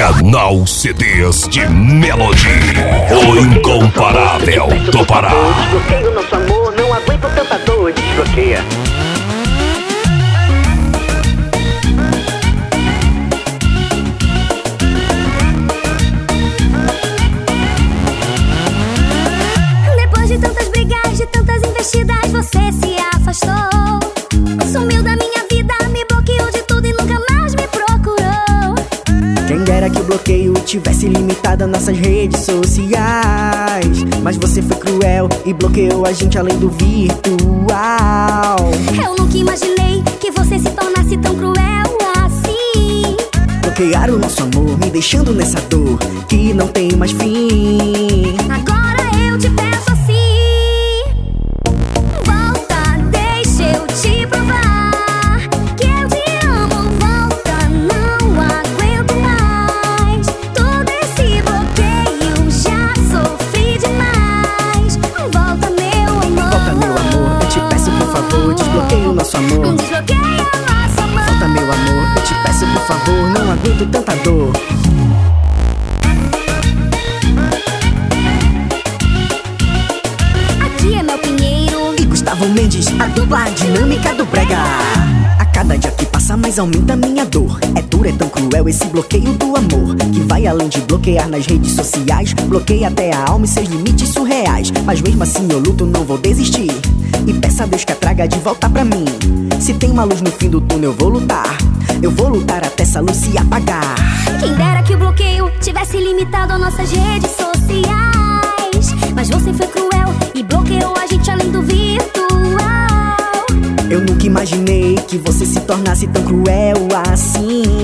Canal CDs de Melody, o incomparável do Pará. Desbloqueio nosso amor, não aguento tanta dor, desbloqueia. Depois de tantas brigas, de tantas investidas, você se afastou. Que o bloqueio tivesse limitado as nossas redes sociais. Mas você foi cruel e bloqueou a gente além do virtual. Eu nunca imaginei que você se tornasse tão cruel assim. Bloquear o nosso amor, me deixando nessa dor que não tem mais fim. Peço por favor, desbloqueie o nosso amor. Desbloqueia nosso amor. Volta, meu amor, eu te peço por favor, não aguento tanta dor. Aqui é meu pinheiro. E Gustavo Mendes, a dupla dinâmica do Brega. A cada dia que passa, mais aumenta a minha dor. Cruel esse bloqueio do amor. Que vai além de bloquear nas redes sociais. Bloqueia até a alma e seus limites surreais. Mas mesmo assim eu luto, não vou desistir. E peça a Deus que a traga de volta pra mim. Se tem uma luz no fim do túnel, eu vou lutar. Eu vou lutar até essa luz se apagar. Quem dera que o bloqueio tivesse limitado as nossas redes sociais. Mas você foi cruel e bloqueou a gente além do virtual. Eu nunca imaginei que você se tornasse tão cruel assim.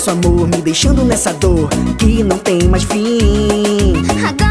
Nosso amor, me deixando nessa dor que não tem mais fim. Agora